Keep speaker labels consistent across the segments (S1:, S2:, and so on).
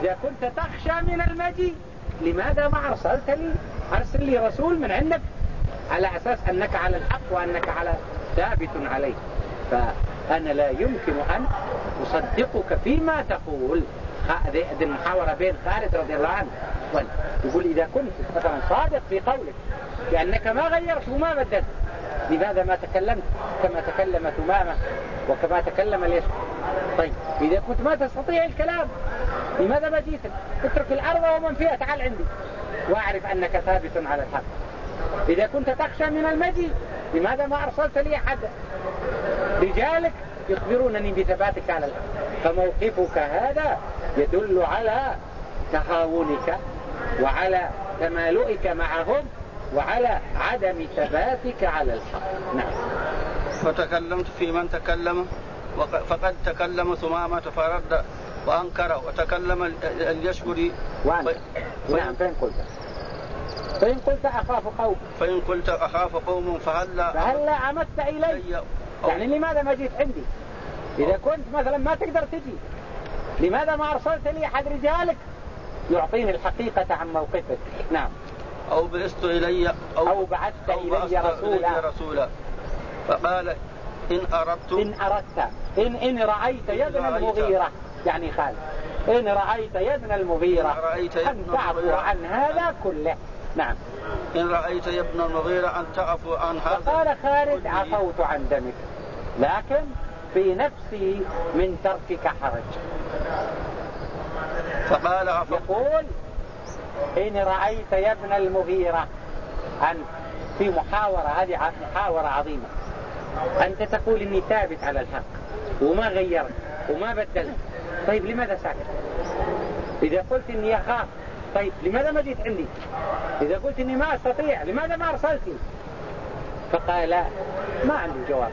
S1: إذا كنت تخشى من المجيء لماذا ما أرسلت لي أرسل لي رسول من عندك على أساس أنك على الحق وأنك على ثابت عليه. فأنا لا يمكن أن أصدقك فيما تقول. هذه المحاورة بين خالد رضي الله عنه. يقول إذا كنت مثلا صادق في قولك لأنك ما غيرت وما بدلت. لماذا ما تكلمت؟ كما تكلم ثمامة وكما تكلم اليسر طيب إذا كنت ما تستطيع الكلام لماذا ما جيت؟ اترك الأرض ومن فيها؟ تعال عندي. وأعرف أنك ثابت على الحق. إذا كنت تخشى من المجيء لماذا ما أرسلت لي أحد؟ رجالك يخبرونني بثباتك على الحق فموقفك هذا يدل على تهاونك وعلى تمالؤك معهم وعلى عدم ثباتك على الحق. نعم.
S2: فتكلمت في من تكلم فقد تكلم ثمامة فرد وأنكر وتكلم اليشكري
S1: وأنت. نعم فين قلت. فإن قلت أخاف قوم.
S2: فإن قلت أخاف قوم فهلا
S1: فهلا عمدت إلي؟ يعني لماذا ما جيت عندي؟ إذا كنت مثلا ما تقدر تجي لماذا ما أرسلت لي أحد رجالك يعطيني الحقيقة عن موقفك؟ نعم.
S2: أو بعثت إلي
S1: أو, أو بعثت إلي رسولا.
S2: رسولا. فقال إن أردت
S1: إن أردت. إن إن رأيت يا ابن المغيرة. يعني خالد. إن رأيت يا ابن المغيرة. أن تعفو عن هذا كله. نعم.
S2: إن رأيت يا ابن المغيرة أن تعفو عن هذا.
S1: فقال خالد عفوت عن دمك. لكن في نفسي من تركك حرج.
S2: فقال عفو.
S1: يقول إن رأيت يا ابن المغيرة. أن في محاورة هذه محاورة عظيمة. أنت تقول إني ثابت على الحق وما غيرت وما بدلت. طيب لماذا ساكت؟ إذا قلت إني أخاف طيب لماذا ما جيت عندي؟ إذا قلت إني ما أستطيع لماذا ما أرسلتني فقال ما عندي جواب.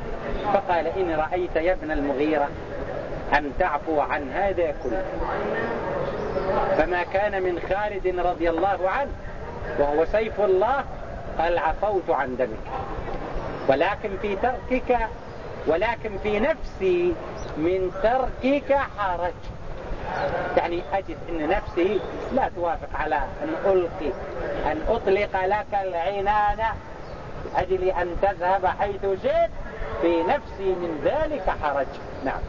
S1: فقال إن رأيت يا ابن المغيرة أن تعفو عن هذا كله. فما كان من خالد رضي الله عنه وهو سيف الله قال عفوت عن دمك. ولكن في تركك ولكن في نفسي من تركك حرج. يعني أجد أن نفسي لا توافق على أن ألقي أن أطلق لك العنان أجل أن تذهب حيث شئت في نفسي من ذلك حرج. نعم.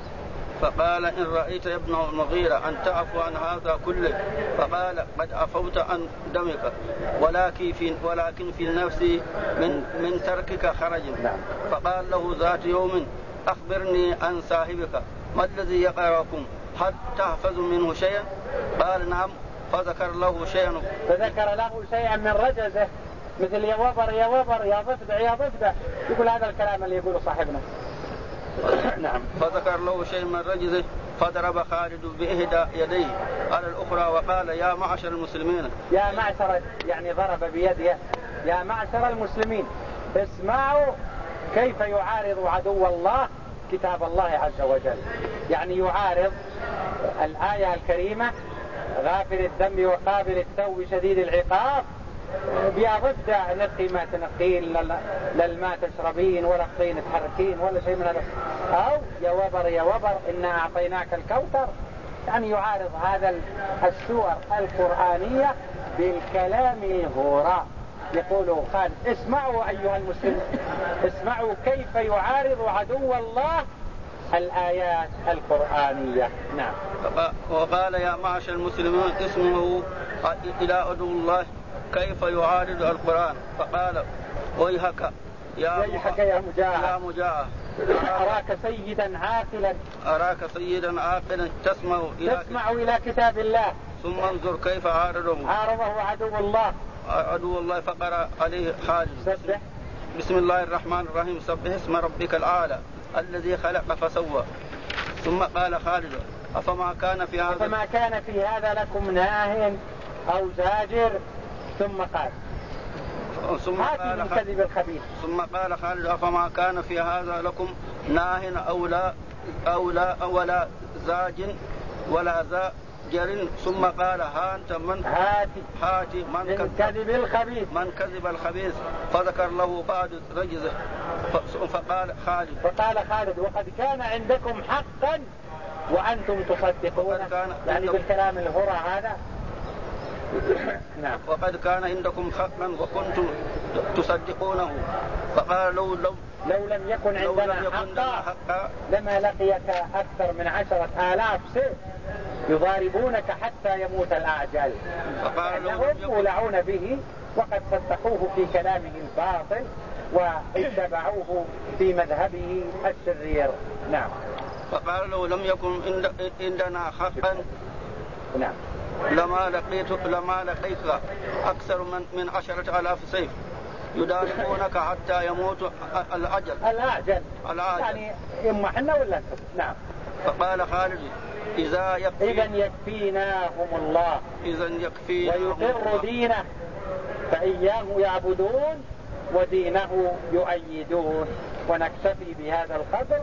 S2: فقال إن رأيت يا ابن المغيرة أن تعفو عن هذا كله فقال قد عفوت عن دمك ولكن في ولكن في نفسي من من تركك خرج. نعم. فقال له ذات يوم أخبرني عن صاحبك ما الذي يقرأكم؟ هل تحفظ منه شيئا؟ قال نعم فذكر له شيئا.
S1: فذكر له شيئا من رجزه مثل يا وبر يا وبر يا ضفدع يا ضفدع يقول هذا الكلام اللي يقوله صاحبنا.
S2: نعم. فذكر له شيء من رجزه فضرب خالد بإحدى يديه. على الأخرى وقال يا معشر المسلمين.
S1: يا معشر يعني ضرب بيده. يا معشر المسلمين اسمعوا كيف يعارض عدو الله كتاب الله عز وجل. يعني يعارض الآية الكريمة غافل الذنب وقابل التوب شديد العقاب. ضد نقي ما تنقين للماء تشربين ولا قطين تحركين ولا شيء من هذا. أو يا وبر يا وبر إنا أعطيناك الكوثر. يعني يعارض هذا السور القرآنية بالكلام الهوراء يقول قال اسمعوا أيها المسلمون اسمعوا كيف يعارض عدو الله الآيات القرآنية. نعم.
S2: وقال يا معشر المسلمين اسمه إلى عدو الله كيف يعارض القرآن؟ فقال ويحك
S1: يا ويحك يا مجاهد
S2: يا مجاهد.
S1: أراك سيدا عاقلا
S2: أراك سيدا عاقلا تسمع
S1: إلى تسمع إلى كتاب الله.
S2: ثم انظر كيف عارضه.
S1: عارضه عدو الله.
S2: عدو الله فقرأ عليه خالد
S1: سبح.
S2: بسم الله الرحمن الرحيم. سبح اسم ربك الأعلى الذي خلق فسوى. ثم قال خالد أفما كان في هذا؟
S1: أفما كان في هذا لكم ناه أو زاجر؟ ثم قال. ثم قال الكذب الخبيث.
S2: ثم قال خالد أفما كان في هذا لكم ناه أو لا أو لا ولا زاج ولا ذا جر ثم قال ها أنت من
S1: هاتي
S2: هاتي من
S1: كذب الخبيث.
S2: من كذب الخبيث. فذكر له بعد رجزه فقال خالد.
S1: فقال خالد وقد كان عندكم حقا وأنتم تصدقون. يعني بالكلام الهرى هذا
S2: نعم. وقد كان عندكم حقا وكنتم تصدقونه. فقال لو لو
S1: لو لم يكن عندنا حقا, لما لقيك أكثر من عشرة آلاف سيف يضاربونك حتى يموت الأعجل فقالوا يولعون به وقد صدقوه في كلامه الباطل واتبعوه في مذهبه الشرير. نعم.
S2: فقال لو لم يكن عندنا حقا
S1: نعم.
S2: لما لقيت لما لقيت أكثر من من عشرة آلاف سيف يداركونك حتى يموت الأجل.
S1: الأجل. الأجل. يعني إما إحنا ولا نعم.
S2: فقال خالد إذا
S1: يكفي إذا يكفيناهم الله.
S2: إذا يكفيناهم
S1: ويقر دينه. فإياه يعبدون ودينه يؤيدون. ونكتفي بهذا القدر